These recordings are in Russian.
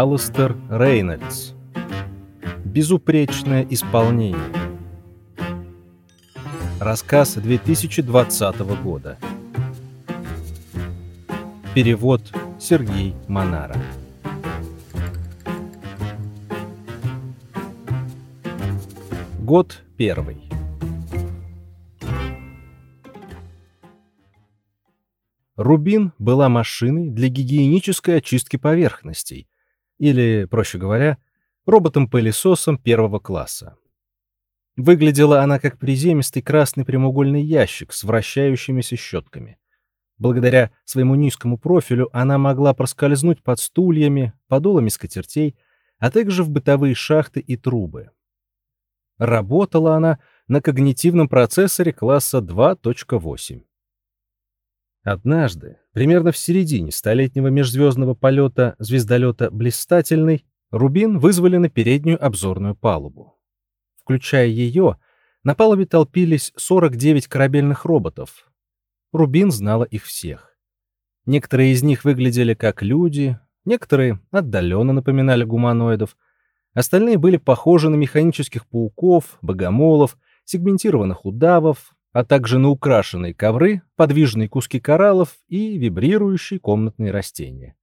Алластер Рейнольдс. Безупречное исполнение. Рассказ 2020 года. Перевод Сергей Монара. Год первый. Рубин была машиной для гигиенической очистки поверхностей, или, проще говоря, роботом-пылесосом первого класса. Выглядела она как приземистый красный прямоугольный ящик с вращающимися щетками. Благодаря своему низкому профилю она могла проскользнуть под стульями, подолами скатертей, а также в бытовые шахты и трубы. Работала она на когнитивном процессоре класса 2.8. Однажды, примерно в середине столетнего межзвездного полета звездолета «Блистательный», Рубин вызвали на переднюю обзорную палубу. Включая ее, на палубе толпились 49 корабельных роботов. Рубин знала их всех. Некоторые из них выглядели как люди, некоторые отдаленно напоминали гуманоидов, остальные были похожи на механических пауков, богомолов, сегментированных удавов, а также на украшенные ковры, подвижные куски кораллов и вибрирующие комнатные растения.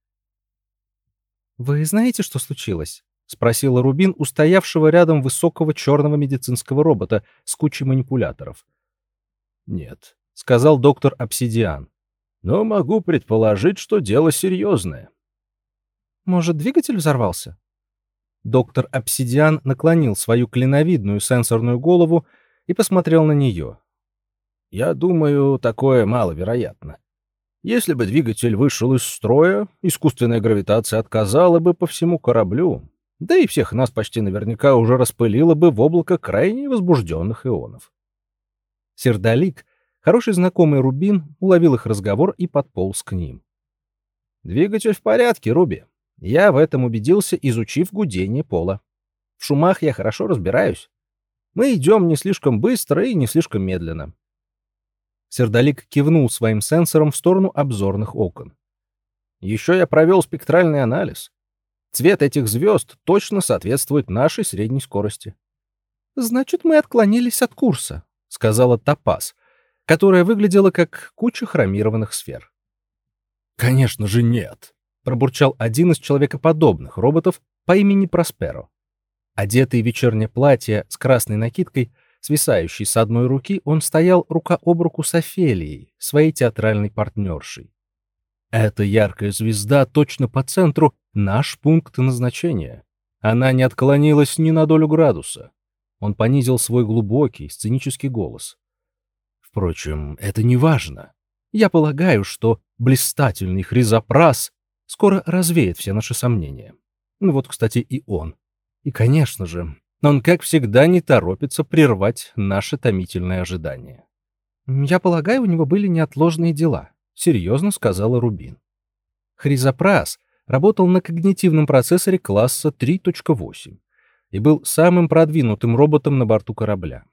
«Вы знаете, что случилось?» — спросила Рубин у стоявшего рядом высокого черного медицинского робота с кучей манипуляторов. «Нет», — сказал доктор Обсидиан. «Но могу предположить, что дело серьезное». «Может, двигатель взорвался?» Доктор Обсидиан наклонил свою клиновидную сенсорную голову и посмотрел на нее. Я думаю, такое маловероятно. Если бы двигатель вышел из строя, искусственная гравитация отказала бы по всему кораблю, да и всех нас почти наверняка уже распылило бы в облако крайне возбужденных ионов. Сердолик, хороший знакомый Рубин, уловил их разговор и подполз к ним. «Двигатель в порядке, Руби. Я в этом убедился, изучив гудение пола. В шумах я хорошо разбираюсь. Мы идем не слишком быстро и не слишком медленно. Сердолик кивнул своим сенсором в сторону обзорных окон. Еще я провел спектральный анализ. Цвет этих звезд точно соответствует нашей средней скорости. «Значит, мы отклонились от курса», — сказала Топаз, которая выглядела как куча хромированных сфер. «Конечно же нет», — пробурчал один из человекоподобных роботов по имени Просперо. Одетый в вечернее платье с красной накидкой — Свисающий с одной руки, он стоял рука об руку с Офелией, своей театральной партнершей. Эта яркая звезда точно по центру — наш пункт назначения. Она не отклонилась ни на долю градуса. Он понизил свой глубокий, сценический голос. Впрочем, это не важно. Я полагаю, что блистательный хризопрас скоро развеет все наши сомнения. Ну вот, кстати, и он. И, конечно же, он, как всегда, не торопится прервать наше томительное ожидание. «Я полагаю, у него были неотложные дела», — серьезно сказала Рубин. Хризопрас работал на когнитивном процессоре класса 3.8 и был самым продвинутым роботом на борту корабля.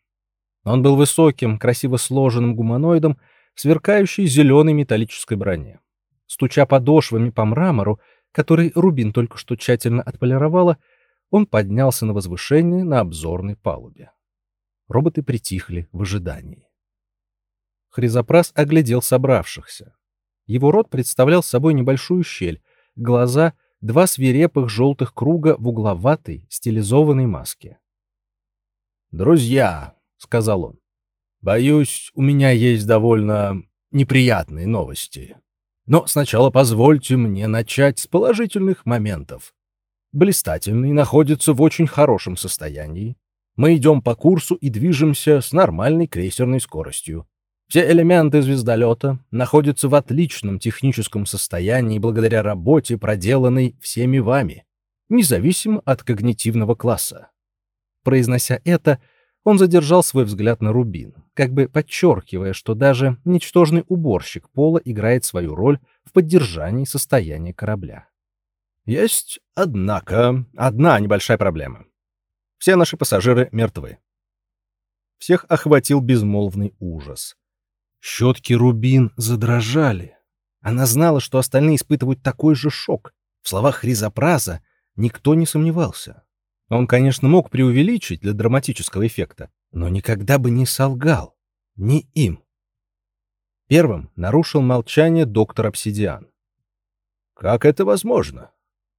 Он был высоким, красиво сложенным гуманоидом, сверкающей зеленой металлической броне. Стуча подошвами по мрамору, который Рубин только что тщательно отполировала, он поднялся на возвышение на обзорной палубе. Роботы притихли в ожидании. Хризопрас оглядел собравшихся. Его рот представлял собой небольшую щель, глаза — два свирепых желтых круга в угловатой, стилизованной маске. «Друзья», — сказал он, — «боюсь, у меня есть довольно неприятные новости. Но сначала позвольте мне начать с положительных моментов блистательный, находится в очень хорошем состоянии. Мы идем по курсу и движемся с нормальной крейсерной скоростью. Все элементы звездолета находятся в отличном техническом состоянии благодаря работе, проделанной всеми вами, независимо от когнитивного класса. Произнося это, он задержал свой взгляд на Рубин, как бы подчеркивая, что даже ничтожный уборщик пола играет свою роль в поддержании состояния корабля. Есть, однако, одна небольшая проблема. Все наши пассажиры мертвы. Всех охватил безмолвный ужас. Щетки Рубин задрожали. Она знала, что остальные испытывают такой же шок. В словах Хризопраза никто не сомневался. Он, конечно, мог преувеличить для драматического эффекта, но никогда бы не солгал. Не им. Первым нарушил молчание доктор Обсидиан. «Как это возможно?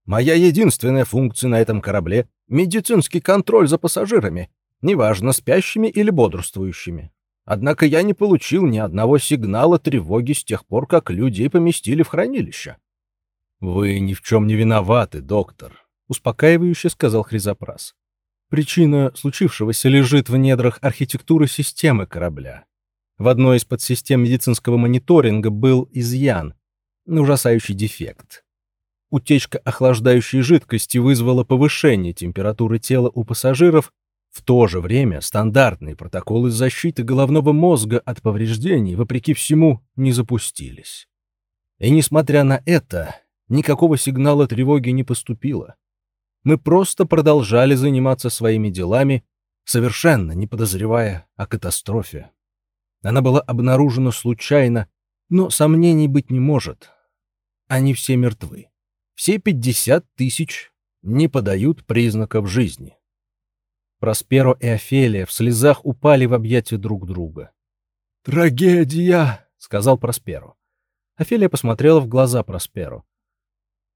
Моя единственная функция на этом корабле — медицинский контроль за пассажирами, неважно, спящими или бодрствующими. Однако я не получил ни одного сигнала тревоги с тех пор, как людей поместили в хранилище». «Вы ни в чем не виноваты, доктор», — успокаивающе сказал Хризопрас. «Причина случившегося лежит в недрах архитектуры системы корабля. В одной из подсистем медицинского мониторинга был изъян, ужасающий дефект. Утечка охлаждающей жидкости вызвала повышение температуры тела у пассажиров, в то же время стандартные протоколы защиты головного мозга от повреждений, вопреки всему, не запустились. И несмотря на это, никакого сигнала тревоги не поступило. Мы просто продолжали заниматься своими делами, совершенно не подозревая о катастрофе. Она была обнаружена случайно, но сомнений быть не может. Они все мертвы. Все 50 тысяч не подают признаков жизни. Просперо и Офелия в слезах упали в объятия друг друга. «Трагедия!» — сказал Просперо. Офелия посмотрела в глаза Просперо.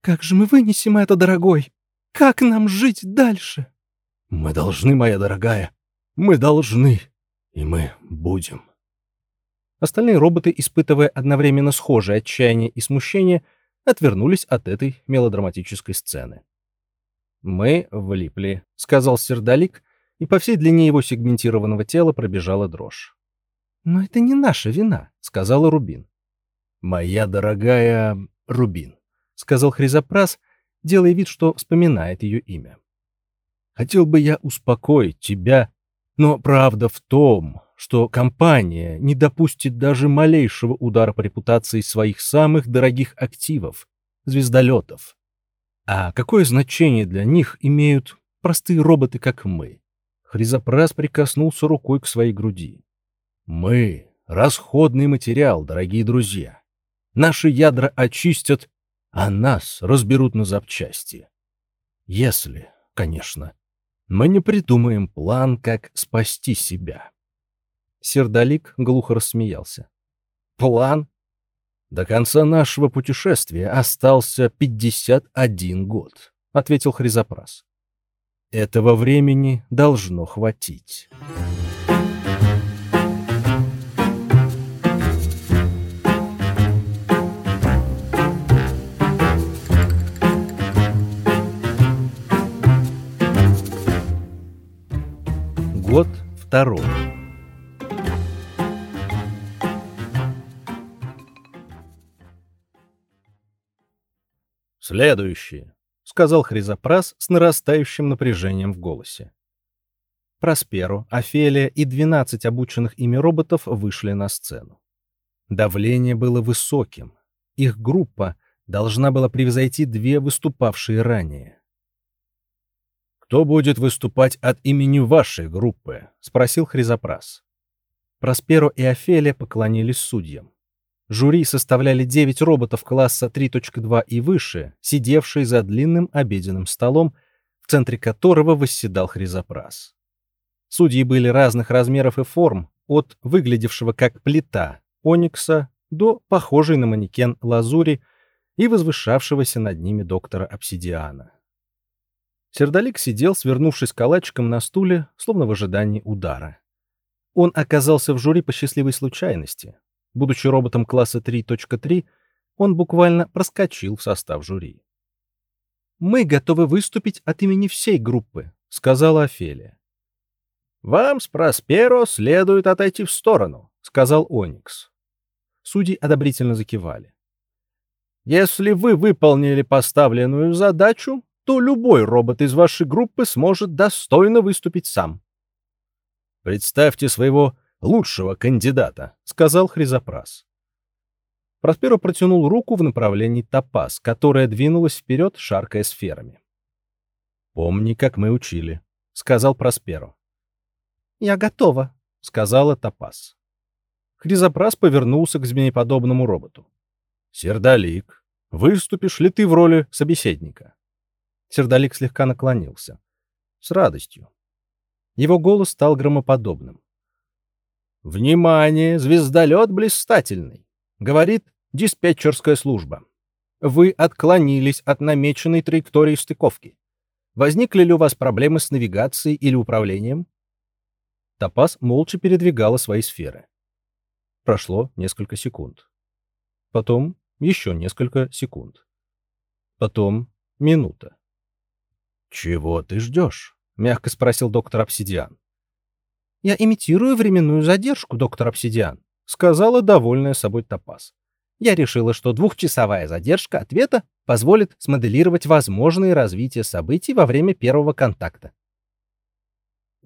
«Как же мы вынесем это, дорогой? Как нам жить дальше?» «Мы должны, моя дорогая, мы должны, и мы будем». Остальные роботы, испытывая одновременно схожее отчаяние и смущение, отвернулись от этой мелодраматической сцены. «Мы влипли», — сказал Сердолик, и по всей длине его сегментированного тела пробежала дрожь. «Но это не наша вина», — сказала Рубин. «Моя дорогая Рубин», — сказал Хризопрас, делая вид, что вспоминает ее имя. «Хотел бы я успокоить тебя, но правда в том, что компания не допустит даже малейшего удара по репутации своих самых дорогих активов — звездолетов. А какое значение для них имеют простые роботы, как мы? Хризопрас прикоснулся рукой к своей груди. Мы — расходный материал, дорогие друзья. Наши ядра очистят, а нас разберут на запчасти. Если, конечно, мы не придумаем план, как спасти себя. Сердолик глухо рассмеялся. «План? До конца нашего путешествия остался 51 год», — ответил Хризопрас. «Этого времени должно хватить». Год второй. «Следующее», — сказал Хризопрас с нарастающим напряжением в голосе. Просперу, Офелия и 12 обученных ими роботов вышли на сцену. Давление было высоким. Их группа должна была превзойти две выступавшие ранее. «Кто будет выступать от имени вашей группы?» — спросил Хризопрас. Просперо и Офелия поклонились судьям. Жюри составляли 9 роботов класса 3.2 и выше, сидевшие за длинным обеденным столом, в центре которого восседал Хризопрас. Судьи были разных размеров и форм, от выглядевшего как плита оникса до похожей на манекен лазури и возвышавшегося над ними доктора обсидиана. Сердолик сидел, свернувшись калачиком на стуле, словно в ожидании удара. Он оказался в жюри по счастливой случайности, Будучи роботом класса 3.3, он буквально проскочил в состав жюри. «Мы готовы выступить от имени всей группы», — сказала Офелия. «Вам с Просперо следует отойти в сторону», — сказал Оникс. Судьи одобрительно закивали. «Если вы выполнили поставленную задачу, то любой робот из вашей группы сможет достойно выступить сам». «Представьте своего лучшего кандидата», — сказал Хризопрас. Просперо протянул руку в направлении Топаз, которая двинулась вперед, шаркая сферами. «Помни, как мы учили», — сказал Просперо. «Я готова», — сказала Топаз. Хризопрас повернулся к змееподобному роботу. «Сердолик, выступишь ли ты в роли собеседника?» Сердолик слегка наклонился. С радостью. Его голос стал громоподобным. «Внимание! Звездолет блистательный!» — говорит диспетчерская служба. «Вы отклонились от намеченной траектории стыковки. Возникли ли у вас проблемы с навигацией или управлением?» Топаз молча передвигала свои сферы. Прошло несколько секунд. Потом еще несколько секунд. Потом минута. «Чего ты ждешь?» — мягко спросил доктор Обсидиан. «Я имитирую временную задержку, доктор Обсидиан», — сказала довольная собой Топаз. «Я решила, что двухчасовая задержка ответа позволит смоделировать возможные развития событий во время первого контакта.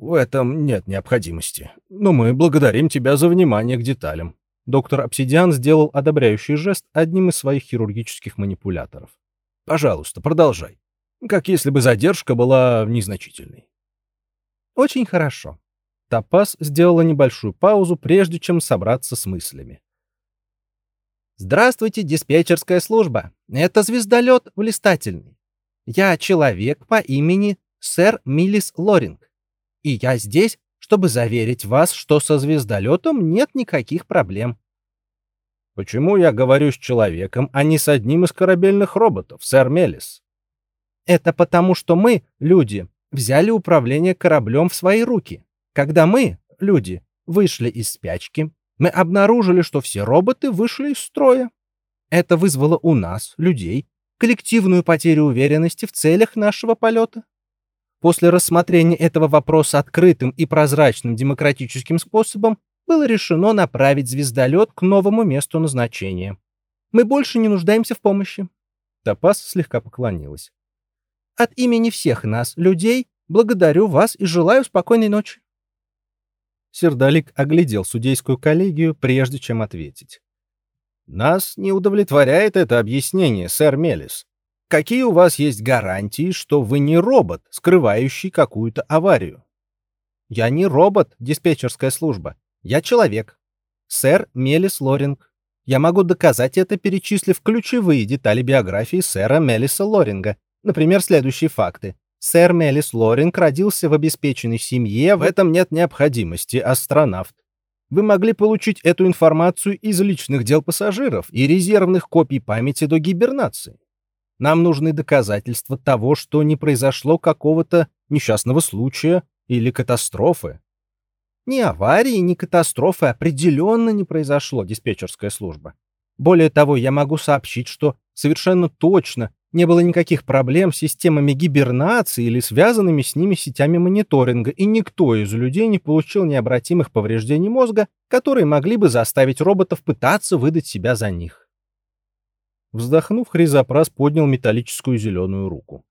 В этом нет необходимости. Но мы благодарим тебя за внимание к деталям. Доктор Обсидиан сделал одобряющий жест одним из своих хирургических манипуляторов. Пожалуйста, продолжай. Как если бы задержка была незначительной. Очень хорошо. Топас сделала небольшую паузу, прежде чем собраться с мыслями. Здравствуйте, диспетчерская служба. Это звездолет блистательный. Я человек по имени сэр Миллис Лоринг. И я здесь, чтобы заверить вас, что со звездолетом нет никаких проблем. Почему я говорю с человеком, а не с одним из корабельных роботов, сэр Мелис? Это потому, что мы, люди, взяли управление кораблем в свои руки. Когда мы, люди, вышли из спячки, мы обнаружили, что все роботы вышли из строя. Это вызвало у нас, людей, коллективную потерю уверенности в целях нашего полета. После рассмотрения этого вопроса открытым и прозрачным демократическим способом было решено направить звездолет к новому месту назначения. Мы больше не нуждаемся в помощи. Топас слегка поклонилась. От имени всех нас, людей, благодарю вас и желаю спокойной ночи. Сердалик оглядел судейскую коллегию, прежде чем ответить. «Нас не удовлетворяет это объяснение, сэр Мелис. Какие у вас есть гарантии, что вы не робот, скрывающий какую-то аварию? Я не робот, диспетчерская служба. Я человек. Сэр Мелис Лоринг. Я могу доказать это, перечислив ключевые детали биографии сэра Мелиса Лоринга. Например, следующие факты. Сэр Мелис Лоринг родился в обеспеченной семье, в этом нет необходимости, астронавт. Вы могли получить эту информацию из личных дел пассажиров и резервных копий памяти до гибернации. Нам нужны доказательства того, что не произошло какого-то несчастного случая или катастрофы. Ни аварии, ни катастрофы определенно не произошло, диспетчерская служба. Более того, я могу сообщить, что совершенно точно не было никаких проблем с системами гибернации или связанными с ними сетями мониторинга, и никто из людей не получил необратимых повреждений мозга, которые могли бы заставить роботов пытаться выдать себя за них. Вздохнув, Хризопрас поднял металлическую зеленую руку.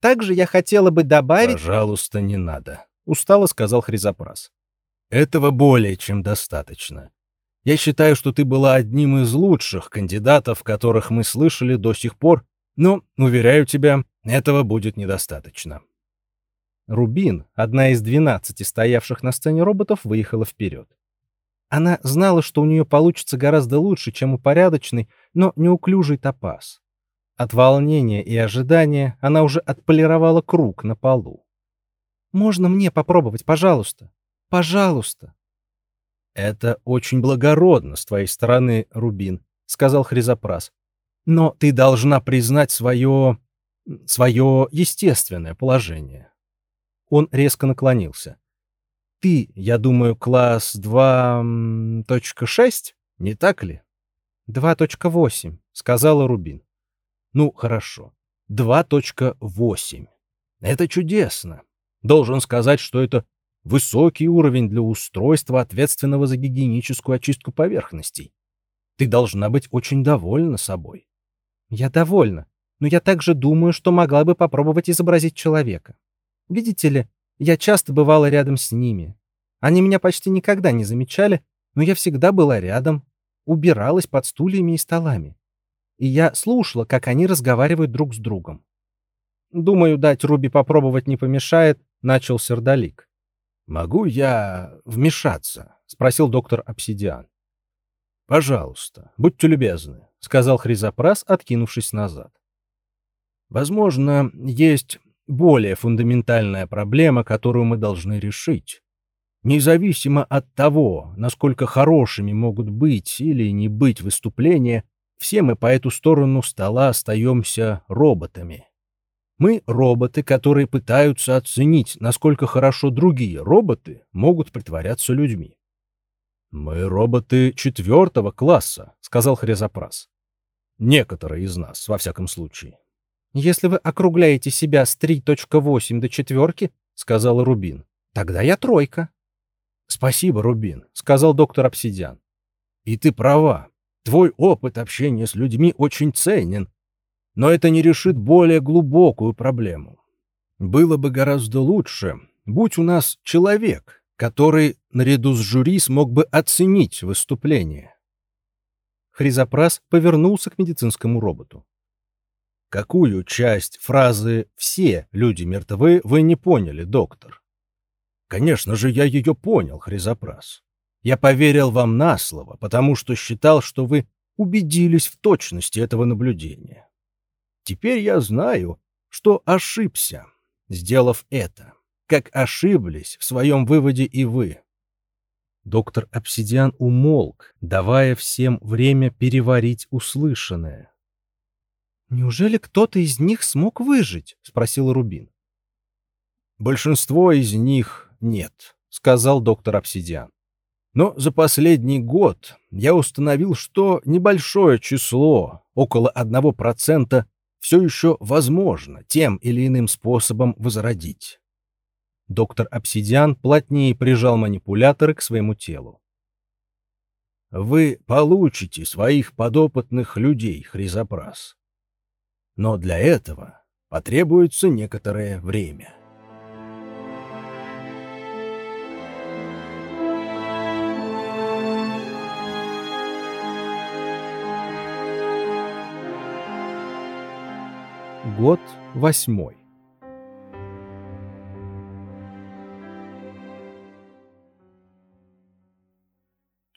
«Также я хотела бы добавить...» «Пожалуйста, не надо», — устало сказал Хризопрас. «Этого более чем достаточно. Я считаю, что ты была одним из лучших кандидатов, которых мы слышали до сих пор, но, уверяю тебя, этого будет недостаточно». Рубин, одна из двенадцати стоявших на сцене роботов, выехала вперед. Она знала, что у нее получится гораздо лучше, чем у порядочной, но неуклюжий топаз. От волнения и ожидания она уже отполировала круг на полу. «Можно мне попробовать, пожалуйста? Пожалуйста!» «Это очень благородно с твоей стороны, Рубин», — сказал Хризопрас. «Но ты должна признать свое... свое естественное положение». Он резко наклонился. Ты, я думаю, класс 2.6, не так ли? 2.8, сказала Рубин. Ну, хорошо. 2.8. Это чудесно. Должен сказать, что это высокий уровень для устройства, ответственного за гигиеническую очистку поверхностей. Ты должна быть очень довольна собой. Я довольна, но я также думаю, что могла бы попробовать изобразить человека. Видите ли, я часто бывала рядом с ними. Они меня почти никогда не замечали, но я всегда была рядом, убиралась под стульями и столами. И я слушала, как они разговаривают друг с другом. Думаю, дать Руби попробовать не помешает, начал Сердолик. Могу я вмешаться? спросил доктор Обсидиан. Пожалуйста, будьте любезны, сказал Хризопрас, откинувшись назад. Возможно, есть более фундаментальная проблема, которую мы должны решить. Независимо от того, насколько хорошими могут быть или не быть выступления, все мы по эту сторону стола остаемся роботами. Мы роботы, которые пытаются оценить, насколько хорошо другие роботы могут притворяться людьми. «Мы роботы четвертого класса», — сказал Хризопрас. «Некоторые из нас, во всяком случае». «Если вы округляете себя с 3.8 до четверки», — сказал Рубин, — «тогда я тройка». «Спасибо, Рубин», — сказал доктор Обсидиан. «И ты права. Твой опыт общения с людьми очень ценен, но это не решит более глубокую проблему. Было бы гораздо лучше, будь у нас человек, который наряду с жюри смог бы оценить выступление. Хризопрас повернулся к медицинскому роботу. Какую часть фразы «все люди мертвы» вы не поняли, доктор? Конечно же, я ее понял, Хризопрас. Я поверил вам на слово, потому что считал, что вы убедились в точности этого наблюдения. Теперь я знаю, что ошибся, сделав это, как ошиблись в своем выводе и вы. Доктор Обсидиан умолк, давая всем время переварить услышанное. «Неужели кто-то из них смог выжить?» — спросил Рубин. «Большинство из них нет», — сказал доктор Обсидиан. «Но за последний год я установил, что небольшое число, около одного процента, все еще возможно тем или иным способом возродить. Доктор Обсидиан плотнее прижал манипуляторы к своему телу. Вы получите своих подопытных людей, Хризопрас. Но для этого потребуется некоторое время. Год восьмой.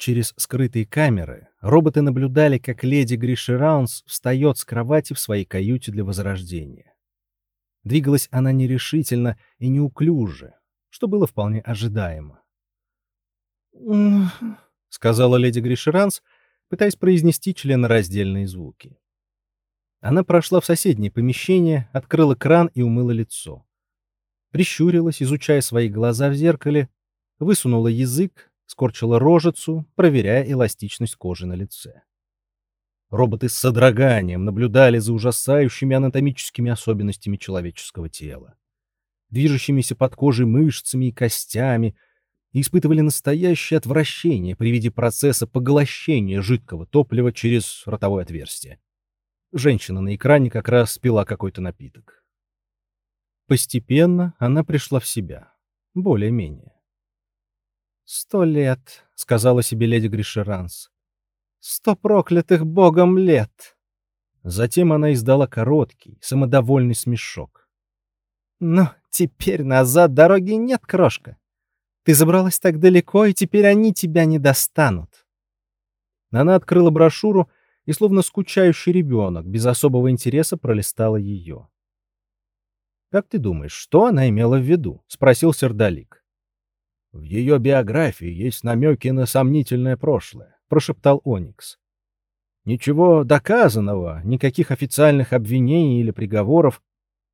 Через скрытые камеры роботы наблюдали, как леди Гриши Раунс встает с кровати в своей каюте для возрождения. Двигалась она нерешительно и неуклюже, что было вполне ожидаемо. — сказала леди Гришеранс, пытаясь произнести членораздельные звуки. Она прошла в соседнее помещение, открыла кран и умыла лицо. Прищурилась, изучая свои глаза в зеркале, высунула язык, скорчила рожицу, проверяя эластичность кожи на лице. Роботы с содроганием наблюдали за ужасающими анатомическими особенностями человеческого тела, движущимися под кожей мышцами и костями, и испытывали настоящее отвращение при виде процесса поглощения жидкого топлива через ротовое отверстие. Женщина на экране как раз пила какой-то напиток. Постепенно она пришла в себя. Более-менее. «Сто лет», — сказала себе леди Гришеранс. «Сто проклятых богом лет!» Затем она издала короткий, самодовольный смешок. «Ну, теперь назад дороги нет, крошка. Ты забралась так далеко, и теперь они тебя не достанут». Она открыла брошюру и, словно скучающий ребенок, без особого интереса пролистала ее. «Как ты думаешь, что она имела в виду?» — спросил Сердолик. «В ее биографии есть намеки на сомнительное прошлое», — прошептал Оникс. «Ничего доказанного, никаких официальных обвинений или приговоров,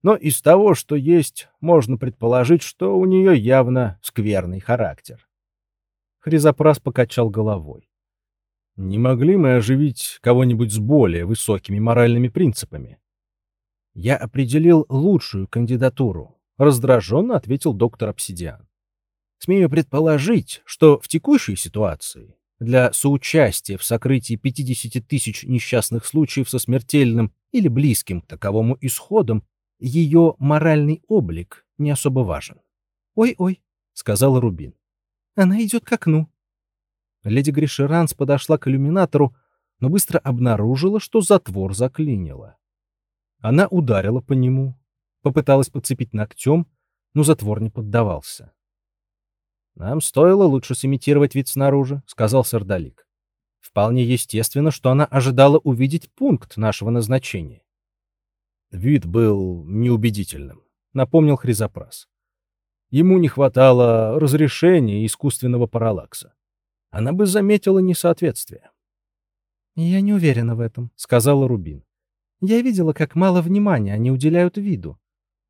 но из того, что есть, можно предположить, что у нее явно скверный характер». Хризопрас покачал головой. Не могли мы оживить кого-нибудь с более высокими моральными принципами? Я определил лучшую кандидатуру, раздраженно ответил доктор Обсидиан. Смею предположить, что в текущей ситуации для соучастия в сокрытии 50 тысяч несчастных случаев со смертельным или близким к таковому исходом ее моральный облик не особо важен. «Ой-ой», — сказала Рубин. «Она идет к окну. Леди Гришеранс подошла к иллюминатору, но быстро обнаружила, что затвор заклинило. Она ударила по нему, попыталась подцепить ногтем, но затвор не поддавался. «Нам стоило лучше сымитировать вид снаружи», — сказал Сардалик. «Вполне естественно, что она ожидала увидеть пункт нашего назначения». Вид был неубедительным, напомнил Хризопрас. Ему не хватало разрешения искусственного параллакса. Она бы заметила несоответствие. «Я не уверена в этом», — сказала Рубин. «Я видела, как мало внимания они уделяют виду.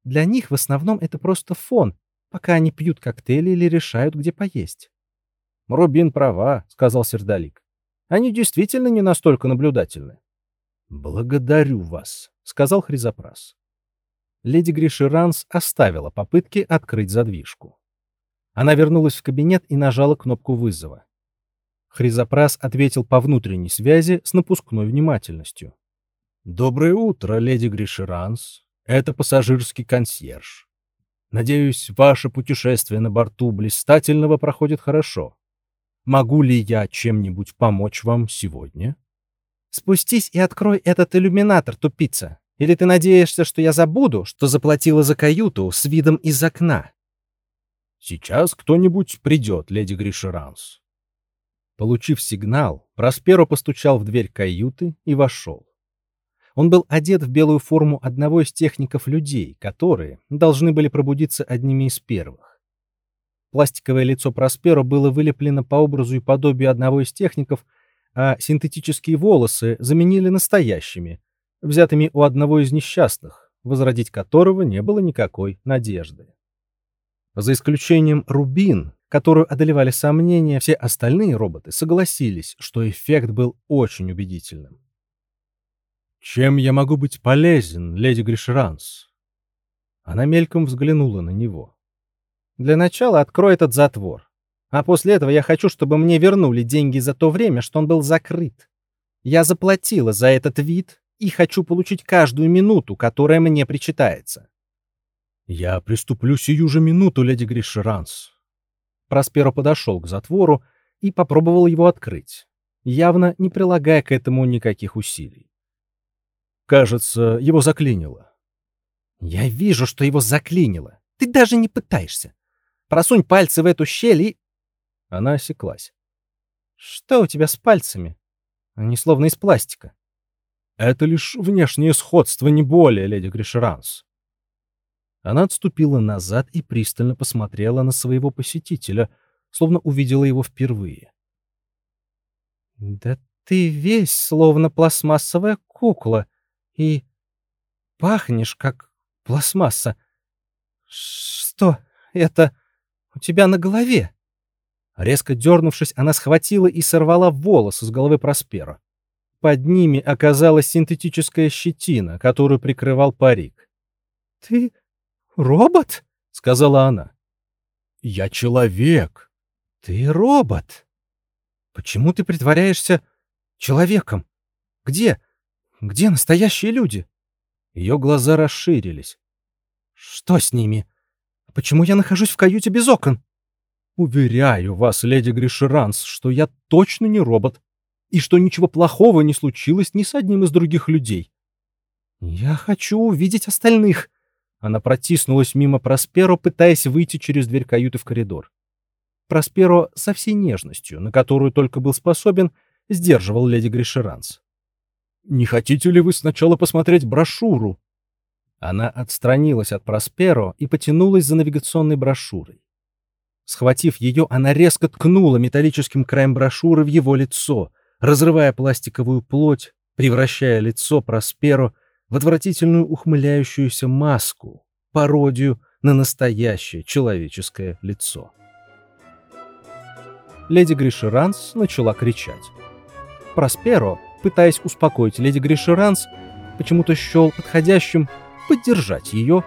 Для них в основном это просто фон, пока они пьют коктейли или решают, где поесть». «Рубин права», — сказал Сердолик. «Они действительно не настолько наблюдательны». «Благодарю вас», — сказал Хризопрас. Леди Гришеранс оставила попытки открыть задвижку. Она вернулась в кабинет и нажала кнопку вызова. Хризопрас ответил по внутренней связи с напускной внимательностью. «Доброе утро, леди Гришеранс. Это пассажирский консьерж. Надеюсь, ваше путешествие на борту блистательного проходит хорошо. Могу ли я чем-нибудь помочь вам сегодня?» «Спустись и открой этот иллюминатор, тупица. Или ты надеешься, что я забуду, что заплатила за каюту с видом из окна?» «Сейчас кто-нибудь придет, леди Гришеранс. Получив сигнал, Просперо постучал в дверь каюты и вошел. Он был одет в белую форму одного из техников людей, которые должны были пробудиться одними из первых. Пластиковое лицо Просперо было вылеплено по образу и подобию одного из техников, а синтетические волосы заменили настоящими, взятыми у одного из несчастных, возродить которого не было никакой надежды. За исключением Рубин, которую одолевали сомнения, все остальные роботы согласились, что эффект был очень убедительным. «Чем я могу быть полезен, леди Гришеранс?» Она мельком взглянула на него. «Для начала открой этот затвор. А после этого я хочу, чтобы мне вернули деньги за то время, что он был закрыт. Я заплатила за этот вид и хочу получить каждую минуту, которая мне причитается». «Я приступлю сию же минуту, леди Гришеранс. Просперо подошел к затвору и попробовал его открыть, явно не прилагая к этому никаких усилий. Кажется, его заклинило. Я вижу, что его заклинило. Ты даже не пытаешься. Просунь пальцы в эту щель и... Она осеклась. Что у тебя с пальцами? Они словно из пластика. Это лишь внешнее сходство, не более, леди Гришеранс. Она отступила назад и пристально посмотрела на своего посетителя, словно увидела его впервые. «Да ты весь словно пластмассовая кукла и пахнешь, как пластмасса. Что это у тебя на голове?» Резко дернувшись, она схватила и сорвала волосы с головы Проспера. Под ними оказалась синтетическая щетина, которую прикрывал парик. «Ты «Робот?» — сказала она. «Я человек». «Ты робот. Почему ты притворяешься человеком? Где? Где настоящие люди?» Ее глаза расширились. «Что с ними? Почему я нахожусь в каюте без окон?» «Уверяю вас, леди Гришеранс, что я точно не робот, и что ничего плохого не случилось ни с одним из других людей». «Я хочу увидеть остальных», она протиснулась мимо Просперо, пытаясь выйти через дверь каюты в коридор. Просперо со всей нежностью, на которую только был способен, сдерживал леди Гришеранс. «Не хотите ли вы сначала посмотреть брошюру?» Она отстранилась от Просперо и потянулась за навигационной брошюрой. Схватив ее, она резко ткнула металлическим краем брошюры в его лицо, разрывая пластиковую плоть, превращая лицо Просперо в отвратительную ухмыляющуюся маску, пародию на настоящее человеческое лицо. Леди Гришеранс начала кричать. Просперо, пытаясь успокоить леди Гришеранс, почему-то счел подходящим поддержать ее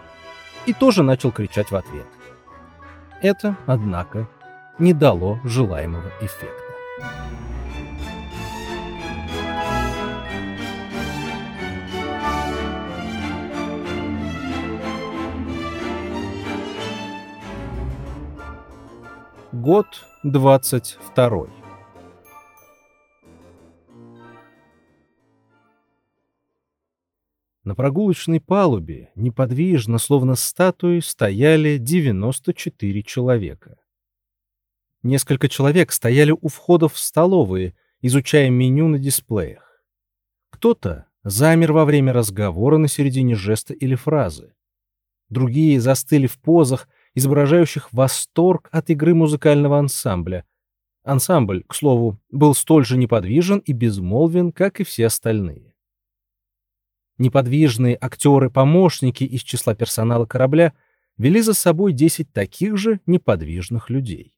и тоже начал кричать в ответ. Это, однако, не дало желаемого эффекта. Год 22. На прогулочной палубе, неподвижно, словно статуи, стояли 94 человека. Несколько человек стояли у входов в столовые, изучая меню на дисплеях. Кто-то, замер во время разговора на середине жеста или фразы. Другие застыли в позах, изображающих восторг от игры музыкального ансамбля. Ансамбль, к слову, был столь же неподвижен и безмолвен, как и все остальные. Неподвижные актеры-помощники из числа персонала корабля вели за собой 10 таких же неподвижных людей.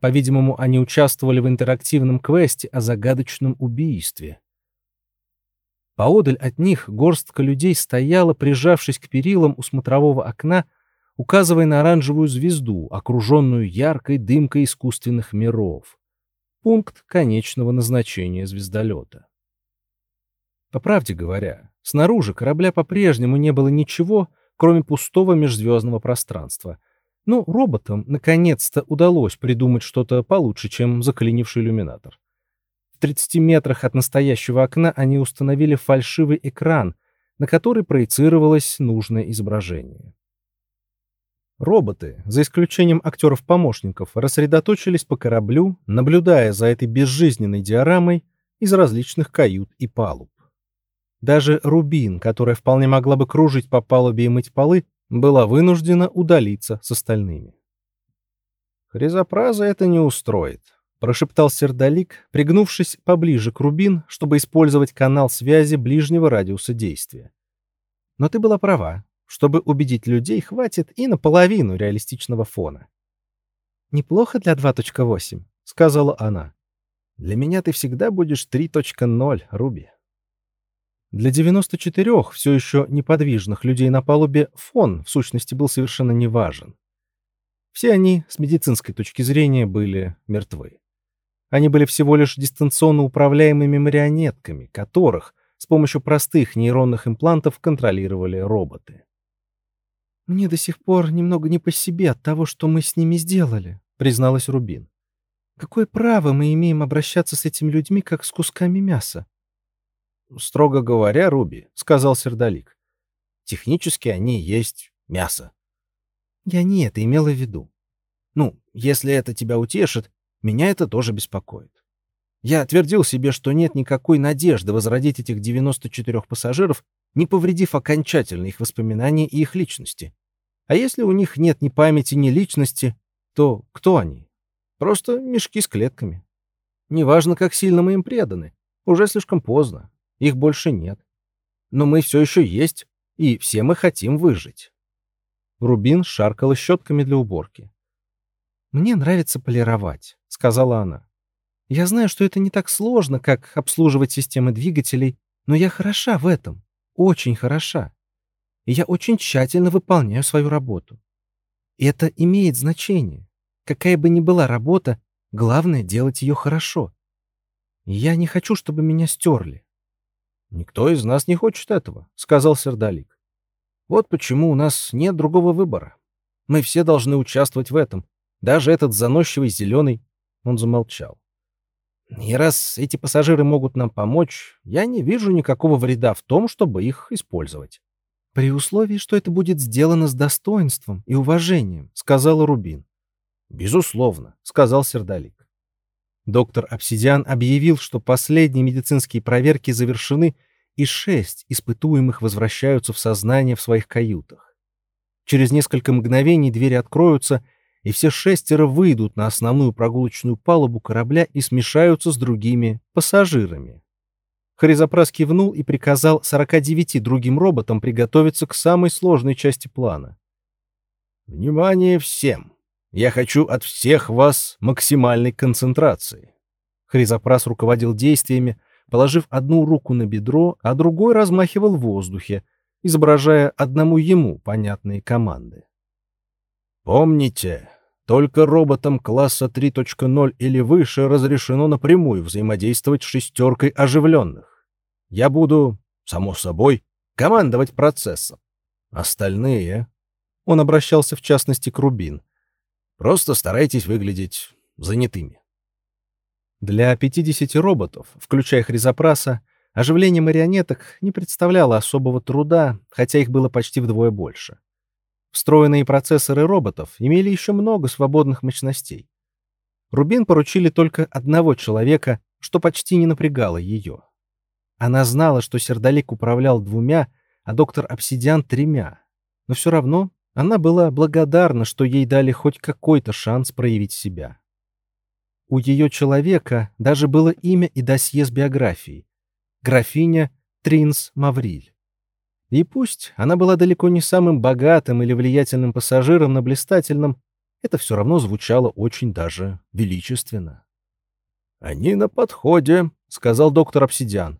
По-видимому, они участвовали в интерактивном квесте о загадочном убийстве. Поодаль от них горстка людей стояла, прижавшись к перилам у смотрового окна, указывая на оранжевую звезду, окруженную яркой дымкой искусственных миров. Пункт конечного назначения звездолета. По правде говоря, снаружи корабля по-прежнему не было ничего, кроме пустого межзвездного пространства. Но роботам наконец-то удалось придумать что-то получше, чем заклинивший иллюминатор. В 30 метрах от настоящего окна они установили фальшивый экран, на который проецировалось нужное изображение. Роботы, за исключением актеров-помощников, рассредоточились по кораблю, наблюдая за этой безжизненной диорамой из различных кают и палуб. Даже Рубин, которая вполне могла бы кружить по палубе и мыть полы, была вынуждена удалиться с остальными. «Хризопраза это не устроит», — прошептал Сердолик, пригнувшись поближе к Рубин, чтобы использовать канал связи ближнего радиуса действия. «Но ты была права. Чтобы убедить людей, хватит и наполовину реалистичного фона». «Неплохо для 2.8», — сказала она. «Для меня ты всегда будешь 3.0, Руби». Для 94 все еще неподвижных людей на палубе фон, в сущности, был совершенно неважен. Все они, с медицинской точки зрения, были мертвы. Они были всего лишь дистанционно управляемыми марионетками, которых с помощью простых нейронных имплантов контролировали роботы. «Мне до сих пор немного не по себе от того, что мы с ними сделали», — призналась Рубин. «Какое право мы имеем обращаться с этими людьми, как с кусками мяса?» «Строго говоря, Руби», — сказал Сердолик, — «технически они есть мясо». «Я не это имела в виду. Ну, если это тебя утешит, меня это тоже беспокоит. Я твердил себе, что нет никакой надежды возродить этих 94 пассажиров, не повредив окончательно их воспоминания и их личности. А если у них нет ни памяти, ни личности, то кто они? Просто мешки с клетками. Неважно, как сильно мы им преданы, уже слишком поздно. Их больше нет. Но мы все еще есть, и все мы хотим выжить. Рубин шаркала щетками для уборки. «Мне нравится полировать», — сказала она. «Я знаю, что это не так сложно, как обслуживать системы двигателей, но я хороша в этом, очень хороша. И я очень тщательно выполняю свою работу. И это имеет значение. Какая бы ни была работа, главное — делать ее хорошо. И я не хочу, чтобы меня стерли. «Никто из нас не хочет этого», — сказал Сердолик. «Вот почему у нас нет другого выбора. Мы все должны участвовать в этом. Даже этот заносчивый зеленый...» Он замолчал. «И раз эти пассажиры могут нам помочь, я не вижу никакого вреда в том, чтобы их использовать». «При условии, что это будет сделано с достоинством и уважением», — сказала Рубин. «Безусловно», — сказал Сердолик. Доктор Обсидиан объявил, что последние медицинские проверки завершены, и шесть испытуемых возвращаются в сознание в своих каютах. Через несколько мгновений двери откроются, и все шестеро выйдут на основную прогулочную палубу корабля и смешаются с другими пассажирами. Харизопрас кивнул и приказал 49 другим роботам приготовиться к самой сложной части плана. «Внимание всем! Я хочу от всех вас максимальной концентрации. Хризопрас руководил действиями, положив одну руку на бедро, а другой размахивал в воздухе, изображая одному ему понятные команды. Помните, только роботам класса 3.0 или выше разрешено напрямую взаимодействовать с шестеркой оживленных. Я буду, само собой, командовать процессом. Остальные... Он обращался в частности к Рубин. Просто старайтесь выглядеть занятыми. Для 50 роботов, включая Хризопраса, оживление марионеток не представляло особого труда, хотя их было почти вдвое больше. Встроенные процессоры роботов имели еще много свободных мощностей. Рубин поручили только одного человека, что почти не напрягало ее. Она знала, что Сердолик управлял двумя, а доктор Обсидиан — тремя. Но все равно она была благодарна, что ей дали хоть какой-то шанс проявить себя. У ее человека даже было имя и досье с биографией. Графиня Тринс Мавриль. И пусть она была далеко не самым богатым или влиятельным пассажиром на блистательном, это все равно звучало очень даже величественно. «Они на подходе», — сказал доктор Обсидиан.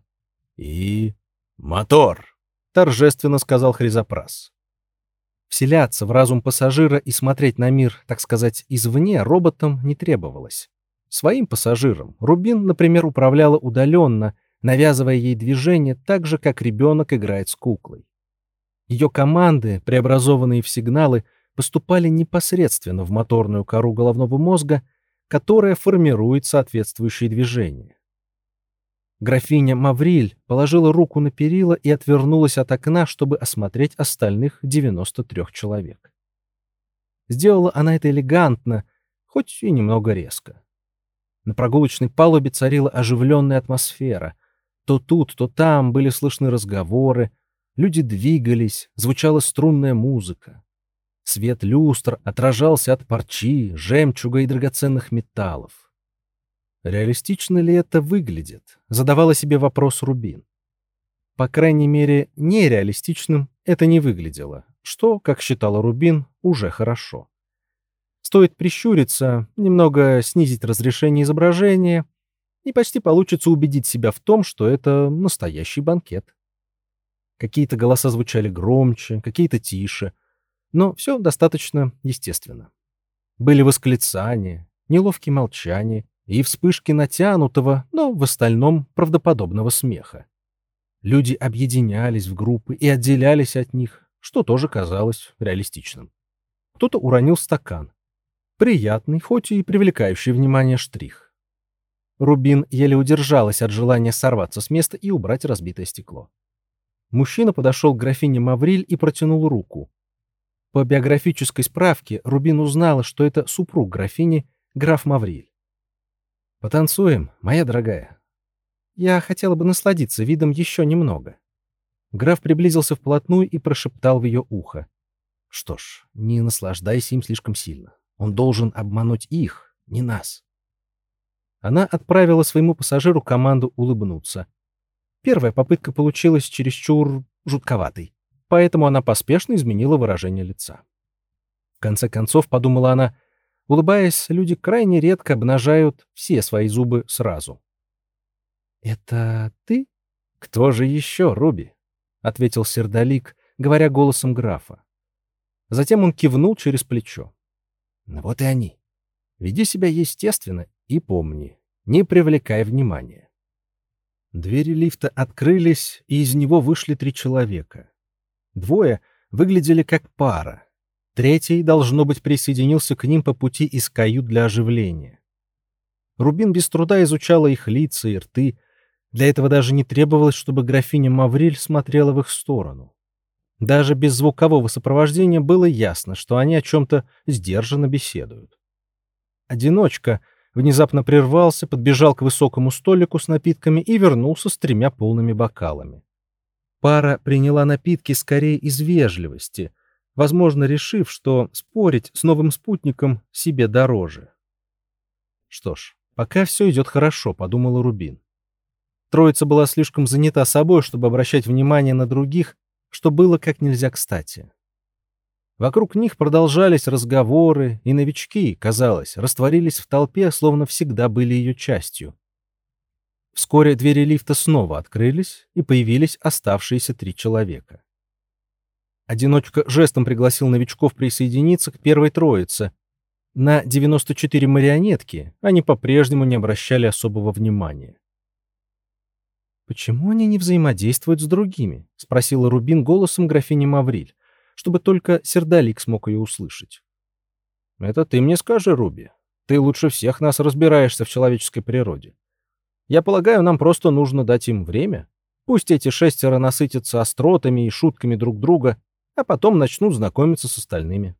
«И... мотор», — торжественно сказал Хризопрас. Вселяться в разум пассажира и смотреть на мир, так сказать, извне роботам не требовалось. Своим пассажирам Рубин, например, управляла удаленно, навязывая ей движение так же, как ребенок играет с куклой. Ее команды, преобразованные в сигналы, поступали непосредственно в моторную кору головного мозга, которая формирует соответствующие движения. Графиня Мавриль положила руку на перила и отвернулась от окна, чтобы осмотреть остальных 93 человек. Сделала она это элегантно, хоть и немного резко. На прогулочной палубе царила оживленная атмосфера. То тут, то там были слышны разговоры, люди двигались, звучала струнная музыка. Свет люстр отражался от парчи, жемчуга и драгоценных металлов. Реалистично ли это выглядит? Задавала себе вопрос Рубин. По крайней мере, нереалистичным это не выглядело, что, как считала Рубин, уже хорошо. Стоит прищуриться, немного снизить разрешение изображения, и почти получится убедить себя в том, что это настоящий банкет. Какие-то голоса звучали громче, какие-то тише, но все достаточно естественно. Были восклицания, неловкие молчания и вспышки натянутого, но в остальном правдоподобного смеха. Люди объединялись в группы и отделялись от них, что тоже казалось реалистичным. Кто-то уронил стакан. Приятный, хоть и привлекающий внимание штрих. Рубин еле удержалась от желания сорваться с места и убрать разбитое стекло. Мужчина подошел к графине Мавриль и протянул руку. По биографической справке Рубин узнала, что это супруг графини, граф Мавриль. «Потанцуем, моя дорогая». Я хотела бы насладиться видом еще немного. Граф приблизился вплотную и прошептал в ее ухо. «Что ж, не наслаждайся им слишком сильно. Он должен обмануть их, не нас». Она отправила своему пассажиру команду улыбнуться. Первая попытка получилась чересчур жутковатой поэтому она поспешно изменила выражение лица. В конце концов, подумала она, улыбаясь, люди крайне редко обнажают все свои зубы сразу. «Это ты? Кто же еще, Руби?» — ответил Сердолик, говоря голосом графа. Затем он кивнул через плечо. «Вот и они. Веди себя естественно и помни, не привлекай внимания». Двери лифта открылись, и из него вышли три человека. Двое выглядели как пара. Третий, должно быть, присоединился к ним по пути из кают для оживления. Рубин без труда изучала их лица и рты. Для этого даже не требовалось, чтобы графиня Мавриль смотрела в их сторону. Даже без звукового сопровождения было ясно, что они о чем-то сдержанно беседуют. Одиночка внезапно прервался, подбежал к высокому столику с напитками и вернулся с тремя полными бокалами. Пара приняла напитки скорее из вежливости, возможно, решив, что спорить с новым спутником себе дороже. Что ж, пока все идет хорошо, подумала Рубин. Троица была слишком занята собой, чтобы обращать внимание на других, что было как нельзя кстати. Вокруг них продолжались разговоры, и новички, казалось, растворились в толпе, словно всегда были ее частью. Вскоре двери лифта снова открылись, и появились оставшиеся три человека. Одиночка жестом пригласил новичков присоединиться к первой троице. На 94 марионетки они по-прежнему не обращали особого внимания. «Почему они не взаимодействуют с другими?» — спросила Рубин голосом графини Мавриль, чтобы только Сердалик смог ее услышать. «Это ты мне скажи, Руби. Ты лучше всех нас разбираешься в человеческой природе. Я полагаю, нам просто нужно дать им время. Пусть эти шестеро насытятся остротами и шутками друг друга, а потом начнут знакомиться с остальными.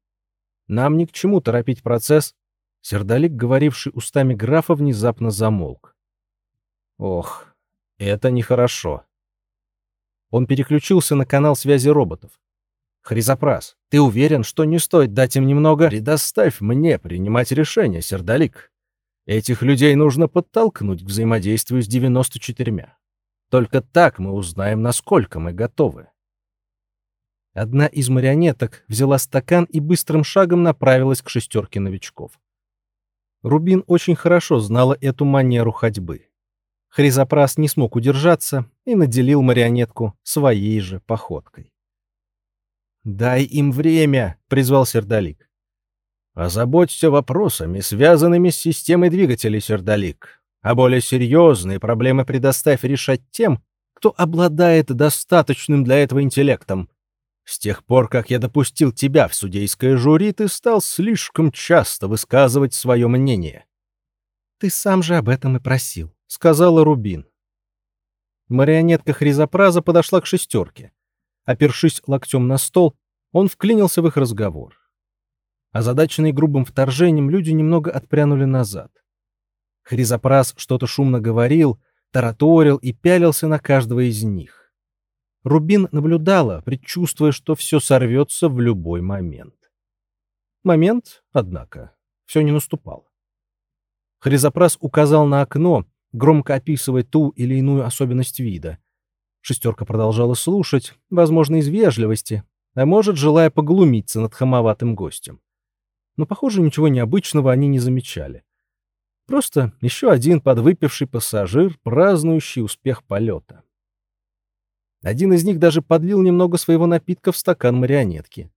Нам ни к чему торопить процесс. Сердолик, говоривший устами графа, внезапно замолк. Ох, это нехорошо. Он переключился на канал связи роботов. «Хризопрас, ты уверен, что не стоит дать им немного...» «Предоставь мне принимать решение, Сердолик. Этих людей нужно подтолкнуть к взаимодействию с 94. Только так мы узнаем, насколько мы готовы». Одна из марионеток взяла стакан и быстрым шагом направилась к шестерке новичков. Рубин очень хорошо знала эту манеру ходьбы. Хризопрас не смог удержаться и наделил марионетку своей же походкой. «Дай им время!» — призвал Сердолик. «Озаботься вопросами, связанными с системой двигателей, Сердолик, а более серьезные проблемы предоставь решать тем, кто обладает достаточным для этого интеллектом. С тех пор, как я допустил тебя в судейское жюри, ты стал слишком часто высказывать свое мнение». «Ты сам же об этом и просил», — сказала Рубин. Марионетка Хризопраза подошла к шестерке. Опершись локтем на стол, он вклинился в их разговор. Озадаченные грубым вторжением, люди немного отпрянули назад. Хризопраз что-то шумно говорил, тараторил и пялился на каждого из них. Рубин наблюдала, предчувствуя, что все сорвется в любой момент. Момент, однако, все не наступал. Хризопраз указал на окно, громко описывая ту или иную особенность вида. Шестерка продолжала слушать, возможно, из вежливости, а может, желая поглумиться над хамоватым гостем. Но, похоже, ничего необычного они не замечали. Просто еще один подвыпивший пассажир, празднующий успех полета. Один из них даже подлил немного своего напитка в стакан марионетки.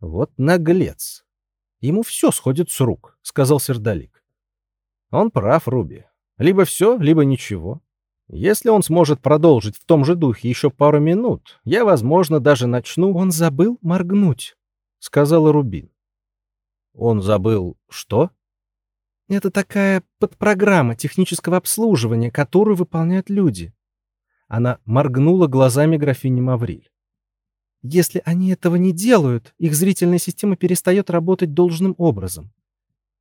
«Вот наглец! Ему все сходит с рук», — сказал Сердолик. «Он прав, Руби. Либо все, либо ничего. Если он сможет продолжить в том же духе еще пару минут, я, возможно, даже начну... Он забыл моргнуть, сказала Рубин. Он забыл что? Это такая подпрограмма технического обслуживания, которую выполняют люди. Она моргнула глазами графини Мавриль. Если они этого не делают, их зрительная система перестает работать должным образом.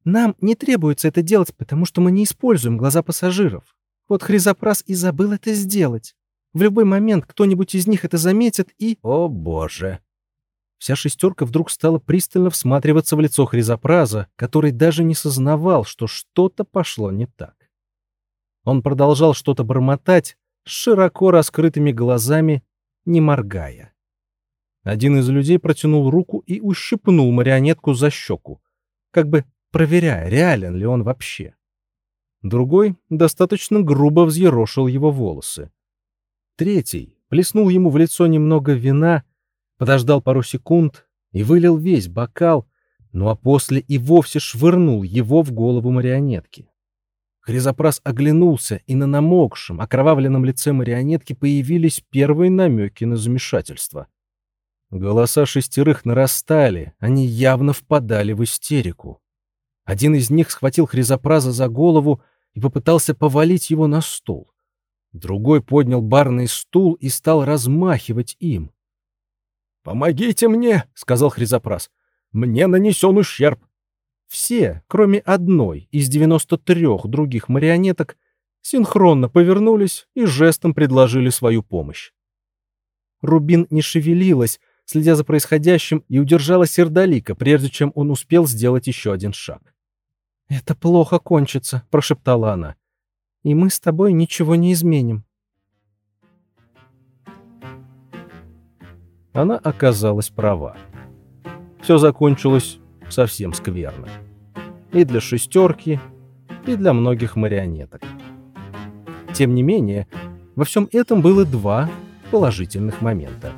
Нам не требуется это делать, потому что мы не используем глаза пассажиров. Вот Хризопрас и забыл это сделать. В любой момент кто-нибудь из них это заметит и... О, боже! Вся шестерка вдруг стала пристально всматриваться в лицо Хризопраза, который даже не сознавал, что что-то пошло не так. Он продолжал что-то бормотать, с широко раскрытыми глазами, не моргая. Один из людей протянул руку и ущипнул марионетку за щеку, как бы проверяя, реален ли он вообще. Другой достаточно грубо взъерошил его волосы. Третий плеснул ему в лицо немного вина, подождал пару секунд и вылил весь бокал, ну а после и вовсе швырнул его в голову марионетки. Хризопрас оглянулся, и на намокшем, окровавленном лице марионетки появились первые намеки на замешательство. Голоса шестерых нарастали, они явно впадали в истерику. Один из них схватил Хризопраза за голову и попытался повалить его на стол. Другой поднял барный стул и стал размахивать им. «Помогите мне!» — сказал Хризопрас. «Мне нанесен ущерб!» Все, кроме одной из 93 других марионеток, синхронно повернулись и жестом предложили свою помощь. Рубин не шевелилась, следя за происходящим, и удержала сердолика, прежде чем он успел сделать еще один шаг. «Это плохо кончится», — прошептала она. «И мы с тобой ничего не изменим». Она оказалась права. Все закончилось совсем скверно. И для шестерки, и для многих марионеток. Тем не менее, во всем этом было два положительных момента.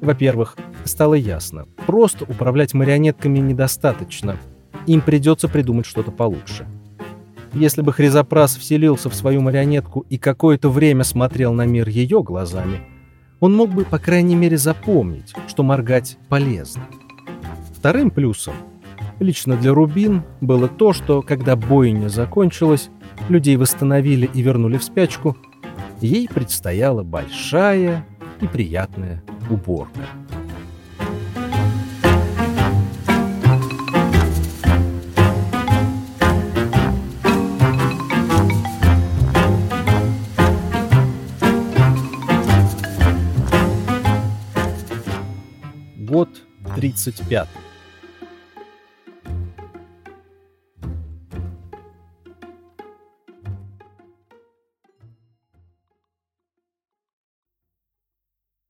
Во-первых, стало ясно, просто управлять марионетками недостаточно — им придется придумать что-то получше. Если бы Хризопрас вселился в свою марионетку и какое-то время смотрел на мир ее глазами, он мог бы, по крайней мере, запомнить, что моргать полезно. Вторым плюсом, лично для Рубин было то, что когда бойня закончилась, людей восстановили и вернули в спячку, ей предстояла большая и приятная уборка. Год 35.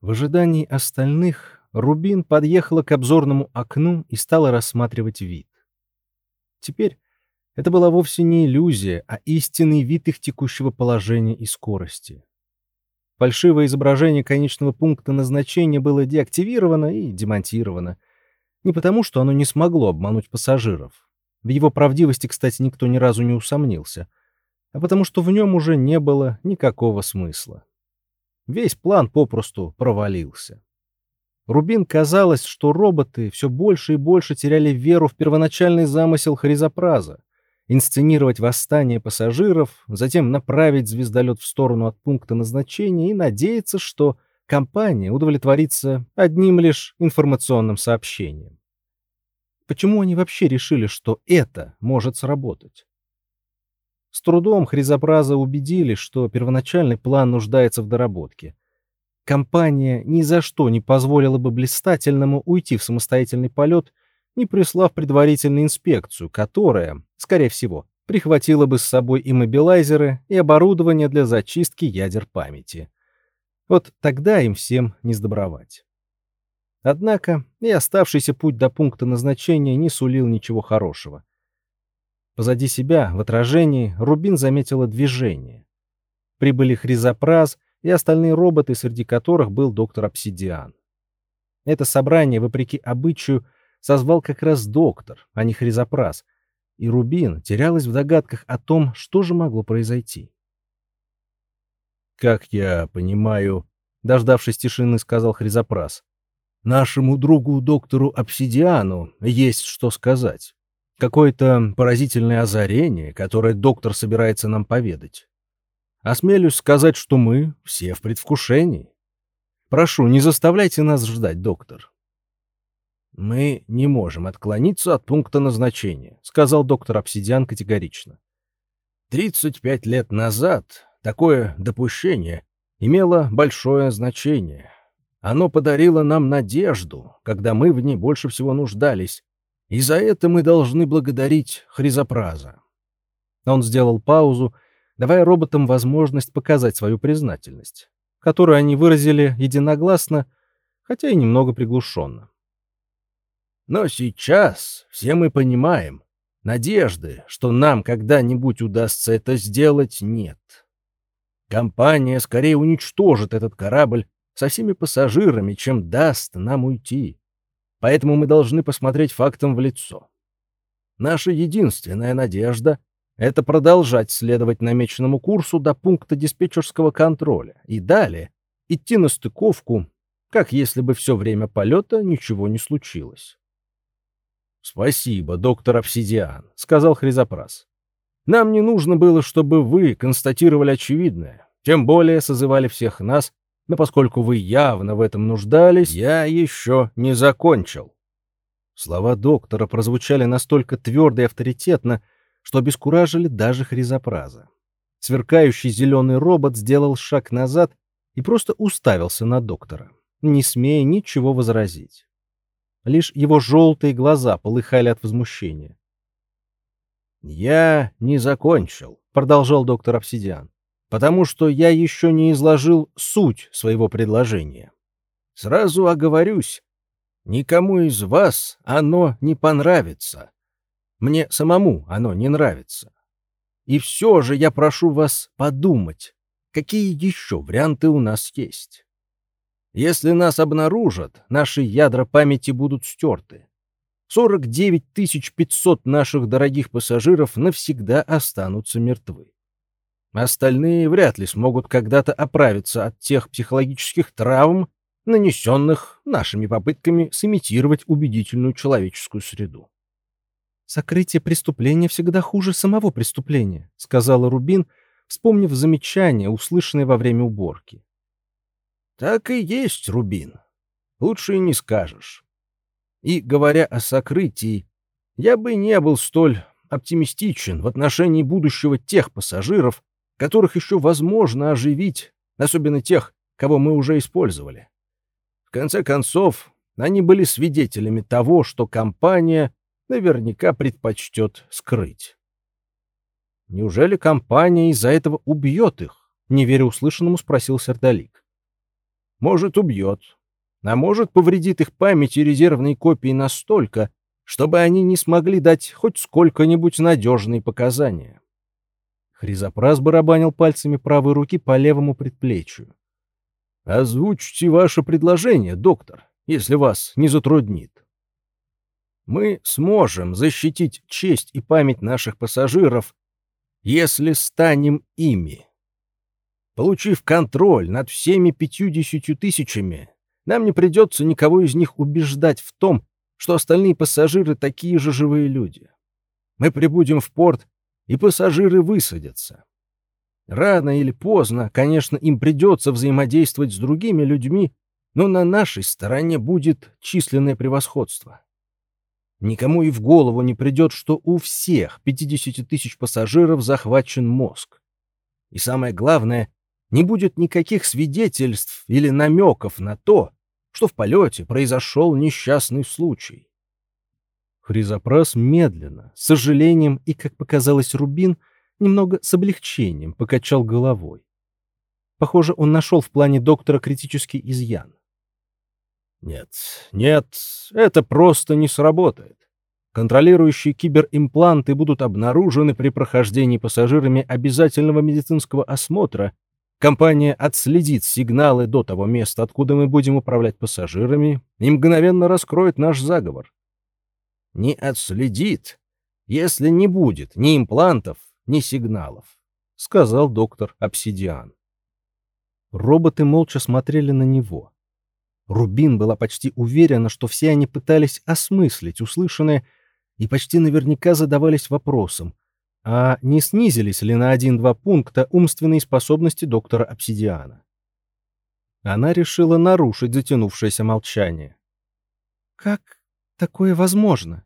В ожидании остальных Рубин подъехала к обзорному окну и стала рассматривать вид. Теперь это была вовсе не иллюзия, а истинный вид их текущего положения и скорости. Фальшивое изображение конечного пункта назначения было деактивировано и демонтировано. Не потому, что оно не смогло обмануть пассажиров. В его правдивости, кстати, никто ни разу не усомнился. А потому что в нем уже не было никакого смысла. Весь план попросту провалился. Рубин казалось, что роботы все больше и больше теряли веру в первоначальный замысел Хризопраза инсценировать восстание пассажиров, затем направить звездолет в сторону от пункта назначения и надеяться, что компания удовлетворится одним лишь информационным сообщением. Почему они вообще решили, что это может сработать? С трудом Хризопраза убедили, что первоначальный план нуждается в доработке. Компания ни за что не позволила бы блистательному уйти в самостоятельный полет, не прислав предварительную инспекцию, которая, скорее всего, прихватила бы с собой и мобилайзеры, и оборудование для зачистки ядер памяти. Вот тогда им всем не сдобровать. Однако и оставшийся путь до пункта назначения не сулил ничего хорошего. Позади себя, в отражении, Рубин заметила движение. Прибыли Хризопраз и остальные роботы, среди которых был доктор Обсидиан. Это собрание, вопреки обычаю, созвал как раз доктор, а не Хризопраз, и Рубин терялась в догадках о том, что же могло произойти. «Как я понимаю», — дождавшись тишины, сказал Хризопраз, «нашему другу доктору Обсидиану есть что сказать». Какое-то поразительное озарение, которое доктор собирается нам поведать. Осмелюсь сказать, что мы все в предвкушении. Прошу, не заставляйте нас ждать, доктор. Мы не можем отклониться от пункта назначения, сказал доктор Обсидиан категорично. 35 лет назад такое допущение имело большое значение. Оно подарило нам надежду, когда мы в ней больше всего нуждались, и за это мы должны благодарить Хризопраза. Он сделал паузу, давая роботам возможность показать свою признательность, которую они выразили единогласно, хотя и немного приглушенно. Но сейчас все мы понимаем, надежды, что нам когда-нибудь удастся это сделать, нет. Компания скорее уничтожит этот корабль со всеми пассажирами, чем даст нам уйти. Поэтому мы должны посмотреть фактам в лицо. Наша единственная надежда — это продолжать следовать намеченному курсу до пункта диспетчерского контроля и далее идти на стыковку, как если бы все время полета ничего не случилось. «Спасибо, доктор Обсидиан», — сказал Хризопрас. «Нам не нужно было, чтобы вы констатировали очевидное, тем более созывали всех нас но поскольку вы явно в этом нуждались, я еще не закончил. Слова доктора прозвучали настолько твердо и авторитетно, что обескуражили даже Хризопраза. Сверкающий зеленый робот сделал шаг назад и просто уставился на доктора, не смея ничего возразить. Лишь его желтые глаза полыхали от возмущения. «Я не закончил», — продолжал доктор Обсидиан потому что я еще не изложил суть своего предложения. Сразу оговорюсь, никому из вас оно не понравится. Мне самому оно не нравится. И все же я прошу вас подумать, какие еще варианты у нас есть. Если нас обнаружат, наши ядра памяти будут стерты. 49 500 наших дорогих пассажиров навсегда останутся мертвы. Остальные вряд ли смогут когда-то оправиться от тех психологических травм, нанесенных нашими попытками сымитировать убедительную человеческую среду. «Сокрытие преступления всегда хуже самого преступления», — сказала Рубин, вспомнив замечание, услышанное во время уборки. «Так и есть, Рубин. Лучше и не скажешь. И, говоря о сокрытии, я бы не был столь оптимистичен в отношении будущего тех пассажиров, которых еще возможно оживить, особенно тех, кого мы уже использовали. В конце концов, они были свидетелями того, что компания наверняка предпочтет скрыть. Неужели компания из-за этого убьет их? Не веря услышанному, спросил Сердолик. Может, убьет, а может, повредит их память и резервные копии настолько, чтобы они не смогли дать хоть сколько-нибудь надежные показания. Хризопрас барабанил пальцами правой руки по левому предплечью. «Озвучьте ваше предложение, доктор, если вас не затруднит». «Мы сможем защитить честь и память наших пассажиров, если станем ими. Получив контроль над всеми пятьюдесятью тысячами, нам не придется никого из них убеждать в том, что остальные пассажиры такие же живые люди. Мы прибудем в порт, и пассажиры высадятся. Рано или поздно, конечно, им придется взаимодействовать с другими людьми, но на нашей стороне будет численное превосходство. Никому и в голову не придет, что у всех 50 тысяч пассажиров захвачен мозг. И самое главное, не будет никаких свидетельств или намеков на то, что в полете произошел несчастный случай. Хризопрас медленно, с сожалением и, как показалось Рубин, немного с облегчением покачал головой. Похоже, он нашел в плане доктора критический изъян. Нет, нет, это просто не сработает. Контролирующие киберимпланты будут обнаружены при прохождении пассажирами обязательного медицинского осмотра Компания отследит сигналы до того места, откуда мы будем управлять пассажирами, и мгновенно раскроет наш заговор. Не отследит, если не будет ни имплантов, ни сигналов, сказал доктор Обсидиан. Роботы молча смотрели на него. Рубин была почти уверена, что все они пытались осмыслить услышанное и почти наверняка задавались вопросом, а не снизились ли на один-два пункта умственные способности доктора Обсидиана. Она решила нарушить затянувшееся молчание. «Как такое возможно?»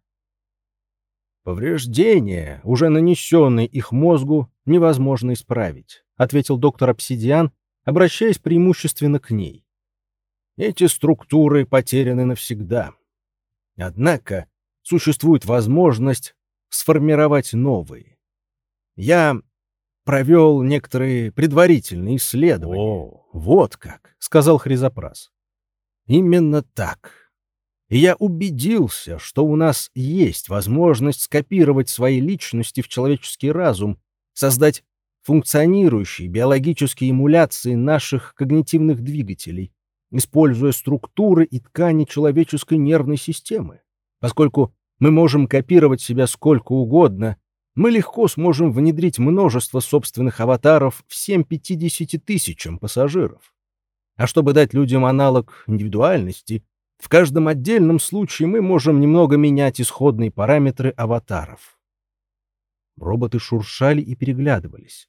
«Повреждения, уже нанесенные их мозгу, невозможно исправить», ответил доктор Обсидиан, обращаясь преимущественно к ней. «Эти структуры потеряны навсегда. Однако существует возможность сформировать новые. Я провел некоторые предварительные исследования. О, вот как, сказал Хризопрас. Именно так. И я убедился, что у нас есть возможность скопировать свои личности в человеческий разум, создать функционирующие биологические эмуляции наших когнитивных двигателей, используя структуры и ткани человеческой нервной системы. Поскольку мы можем копировать себя сколько угодно, мы легко сможем внедрить множество собственных аватаров всем 50 тысячам пассажиров. А чтобы дать людям аналог индивидуальности, в каждом отдельном случае мы можем немного менять исходные параметры аватаров. Роботы шуршали и переглядывались.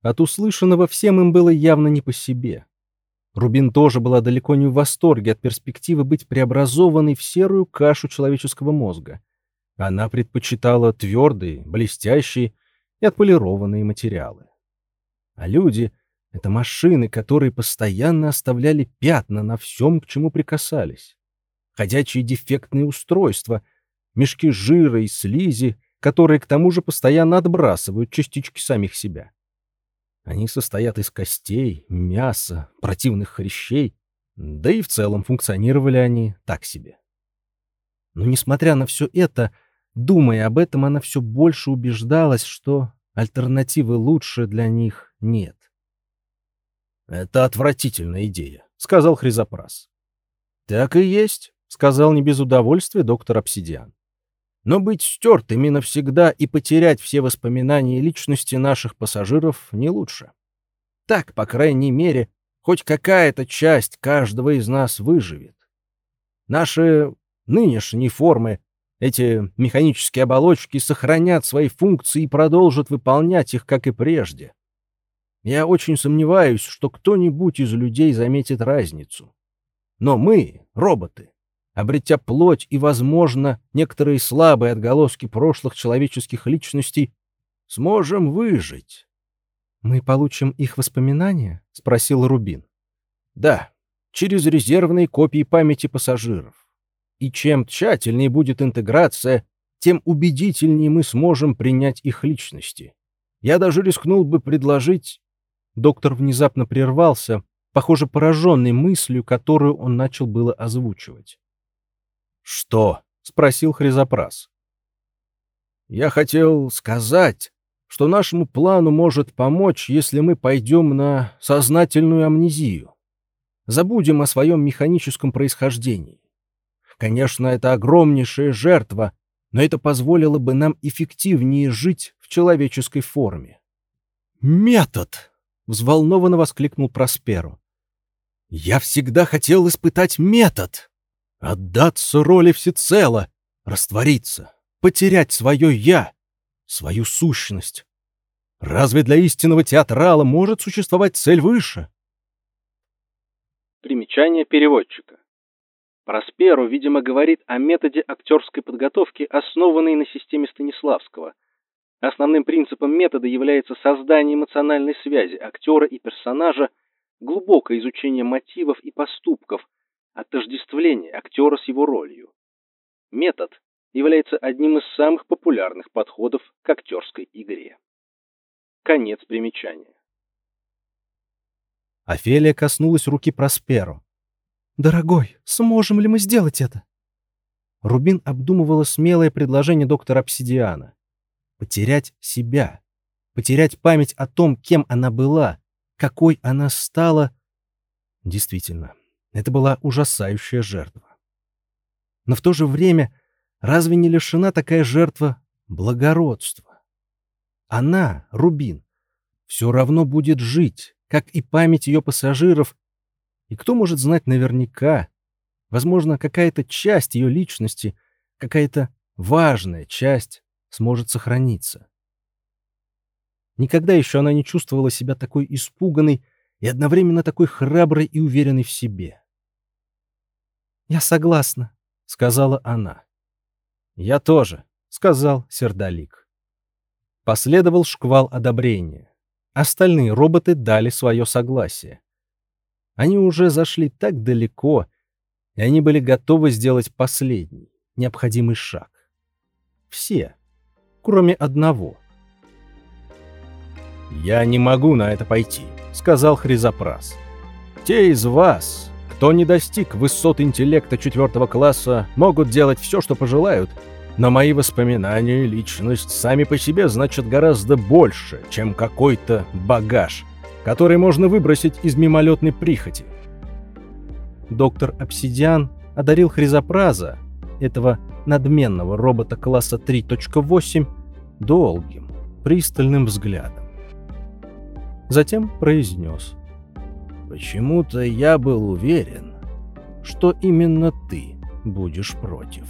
От услышанного всем им было явно не по себе. Рубин тоже была далеко не в восторге от перспективы быть преобразованной в серую кашу человеческого мозга — она предпочитала твердые, блестящие и отполированные материалы. А люди — это машины, которые постоянно оставляли пятна на всем, к чему прикасались. Ходячие дефектные устройства, мешки жира и слизи, которые к тому же постоянно отбрасывают частички самих себя. Они состоят из костей, мяса, противных хрящей, да и в целом функционировали они так себе. Но несмотря на все это, думая об этом, она все больше убеждалась, что альтернативы лучше для них нет. «Это отвратительная идея», — сказал Хризопрас. «Так и есть», — сказал не без удовольствия доктор Обсидиан. «Но быть стертыми навсегда и потерять все воспоминания личности наших пассажиров не лучше. Так, по крайней мере, хоть какая-то часть каждого из нас выживет. Наши нынешние формы, эти механические оболочки сохранят свои функции и продолжат выполнять их, как и прежде. Я очень сомневаюсь, что кто-нибудь из людей заметит разницу. Но мы, роботы, обретя плоть и, возможно, некоторые слабые отголоски прошлых человеческих личностей, сможем выжить. — Мы получим их воспоминания? — спросил Рубин. — Да, через резервные копии памяти пассажиров. И чем тщательнее будет интеграция, тем убедительнее мы сможем принять их личности. Я даже рискнул бы предложить... Доктор внезапно прервался, похоже, пораженный мыслью, которую он начал было озвучивать. «Что?» — спросил Хризопрас. «Я хотел сказать, что нашему плану может помочь, если мы пойдем на сознательную амнезию. Забудем о своем механическом происхождении. Конечно, это огромнейшая жертва, но это позволило бы нам эффективнее жить в человеческой форме. «Метод!» — взволнованно воскликнул Просперу. «Я всегда хотел испытать метод! Отдаться роли всецело, раствориться, потерять свое «я», свою сущность. Разве для истинного театрала может существовать цель выше?» Примечание переводчика. Просперо, видимо, говорит о методе актерской подготовки, основанной на системе Станиславского. Основным принципом метода является создание эмоциональной связи актера и персонажа, глубокое изучение мотивов и поступков, отождествление актера с его ролью. Метод является одним из самых популярных подходов к актерской игре. Конец примечания. Офелия коснулась руки Просперо. «Дорогой, сможем ли мы сделать это?» Рубин обдумывала смелое предложение доктора Обсидиана. Потерять себя. Потерять память о том, кем она была, какой она стала. Действительно, это была ужасающая жертва. Но в то же время разве не лишена такая жертва благородства? Она, Рубин, все равно будет жить, как и память ее пассажиров и кто может знать наверняка? Возможно, какая-то часть ее личности, какая-то важная часть сможет сохраниться. Никогда еще она не чувствовала себя такой испуганной и одновременно такой храброй и уверенной в себе. «Я согласна», — сказала она. «Я тоже», — сказал Сердолик. Последовал шквал одобрения. Остальные роботы дали свое согласие. Они уже зашли так далеко, и они были готовы сделать последний, необходимый шаг. Все, кроме одного. «Я не могу на это пойти», — сказал Хризопрас. «Те из вас, кто не достиг высот интеллекта четвертого класса, могут делать все, что пожелают, но мои воспоминания и личность сами по себе значат гораздо больше, чем какой-то багаж, который можно выбросить из мимолетной прихоти. Доктор Обсидиан одарил Хризопраза, этого надменного робота класса 3.8, долгим, пристальным взглядом. Затем произнес. «Почему-то я был уверен, что именно ты будешь против».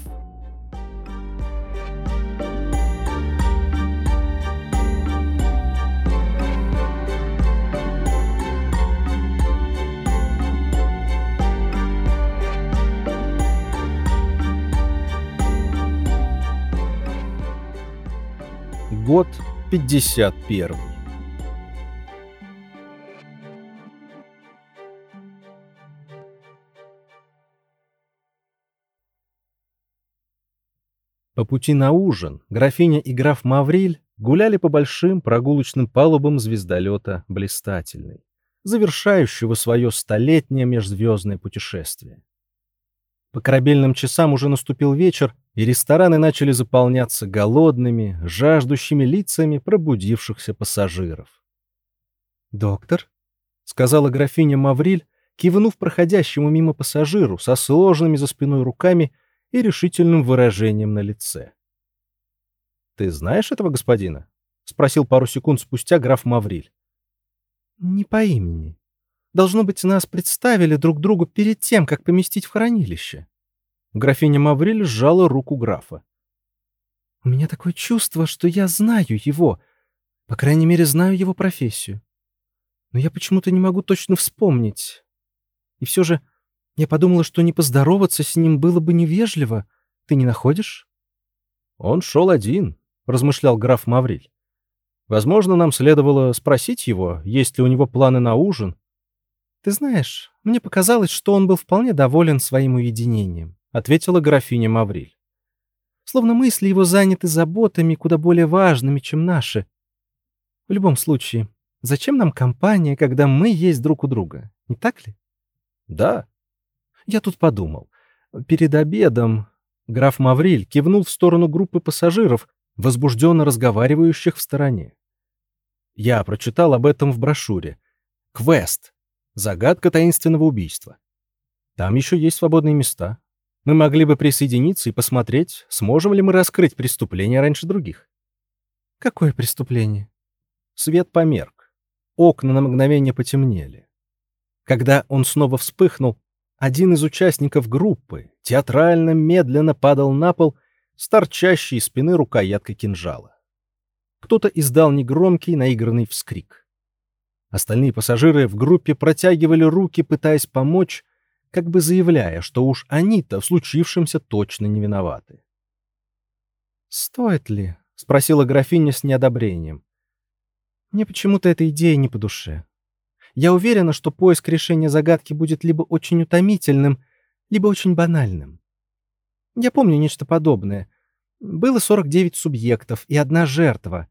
Год 51. По пути на ужин графиня и граф Мавриль гуляли по большим прогулочным палубам звездолета «Блистательный», завершающего свое столетнее межзвездное путешествие. По корабельным часам уже наступил вечер, и рестораны начали заполняться голодными, жаждущими лицами пробудившихся пассажиров. «Доктор», — сказала графиня Мавриль, кивнув проходящему мимо пассажиру со сложными за спиной руками и решительным выражением на лице. «Ты знаешь этого господина?» — спросил пару секунд спустя граф Мавриль. «Не по имени», Должно быть, нас представили друг другу перед тем, как поместить в хранилище. Графиня Мавриль сжала руку графа. У меня такое чувство, что я знаю его. По крайней мере, знаю его профессию. Но я почему-то не могу точно вспомнить. И все же я подумала, что не поздороваться с ним было бы невежливо. Ты не находишь? Он шел один, размышлял граф Мавриль. Возможно, нам следовало спросить его, есть ли у него планы на ужин, ты знаешь, мне показалось, что он был вполне доволен своим уединением, ответила графиня Мавриль. Словно мысли его заняты заботами куда более важными, чем наши. В любом случае, зачем нам компания, когда мы есть друг у друга, не так ли? Да. Я тут подумал. Перед обедом граф Мавриль кивнул в сторону группы пассажиров, возбужденно разговаривающих в стороне. Я прочитал об этом в брошюре. Квест. Загадка таинственного убийства. Там еще есть свободные места. Мы могли бы присоединиться и посмотреть, сможем ли мы раскрыть преступление раньше других. Какое преступление? Свет померк. Окна на мгновение потемнели. Когда он снова вспыхнул, один из участников группы театрально медленно падал на пол с торчащей спины рукояткой кинжала. Кто-то издал негромкий наигранный вскрик. Остальные пассажиры в группе протягивали руки, пытаясь помочь, как бы заявляя, что уж они-то в случившемся точно не виноваты. «Стоит ли?» — спросила графиня с неодобрением. «Мне почему-то эта идея не по душе. Я уверена, что поиск решения загадки будет либо очень утомительным, либо очень банальным. Я помню нечто подобное. Было 49 субъектов и одна жертва.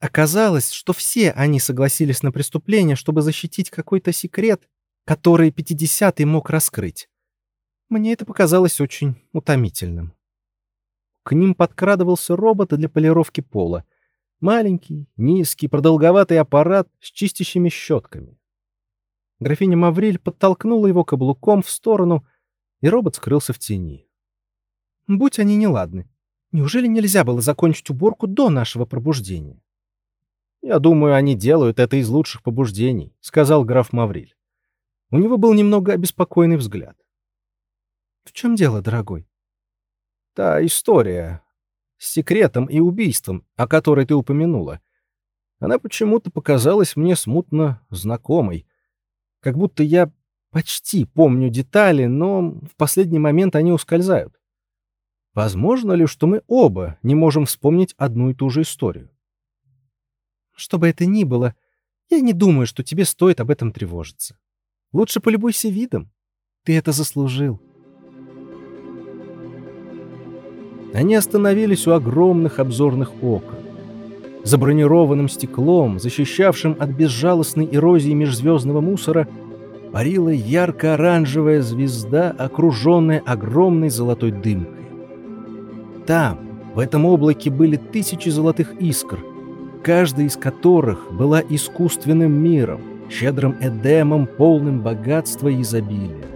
Оказалось, что все они согласились на преступление, чтобы защитить какой-то секрет, который 50-й мог раскрыть. Мне это показалось очень утомительным. К ним подкрадывался робот для полировки пола. Маленький, низкий, продолговатый аппарат с чистящими щетками. Графиня Мавриль подтолкнула его каблуком в сторону, и робот скрылся в тени. Будь они неладны, неужели нельзя было закончить уборку до нашего пробуждения? «Я думаю, они делают это из лучших побуждений», — сказал граф Мавриль. У него был немного обеспокоенный взгляд. «В чем дело, дорогой?» «Та история с секретом и убийством, о которой ты упомянула. Она почему-то показалась мне смутно знакомой, как будто я почти помню детали, но в последний момент они ускользают. Возможно ли, что мы оба не можем вспомнить одну и ту же историю? Что бы это ни было, я не думаю, что тебе стоит об этом тревожиться. Лучше полюбуйся видом. Ты это заслужил. Они остановились у огромных обзорных окон. За бронированным стеклом, защищавшим от безжалостной эрозии межзвездного мусора, парила ярко-оранжевая звезда, окруженная огромной золотой дымкой. Там, в этом облаке, были тысячи золотых искр, каждая из которых была искусственным миром, щедрым Эдемом, полным богатства и изобилия.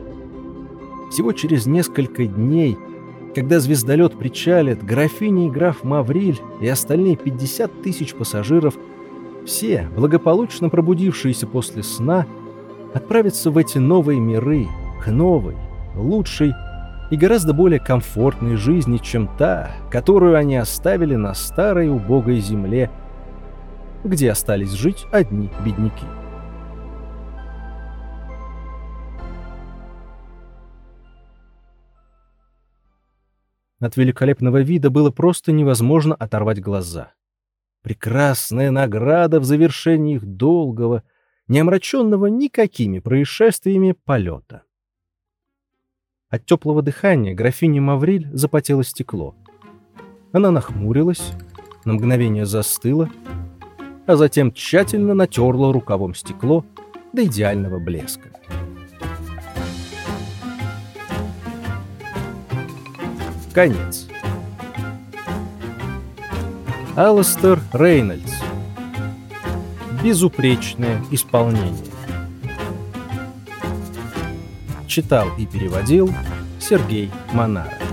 Всего через несколько дней – когда звездолет причалит, графиня и граф Мавриль и остальные 50 тысяч пассажиров, все, благополучно пробудившиеся после сна, отправятся в эти новые миры, к новой, лучшей и гораздо более комфортной жизни, чем та, которую они оставили на старой убогой земле, где остались жить одни бедняки. От великолепного вида было просто невозможно оторвать глаза. Прекрасная награда в завершении их долгого, не омраченного никакими происшествиями полета. От теплого дыхания графине Мавриль запотело стекло. Она нахмурилась, на мгновение застыла, а затем тщательно натерла рукавом стекло до идеального блеска. Конец. Алластер Рейнольдс. Безупречное исполнение. Читал и переводил Сергей Монаров.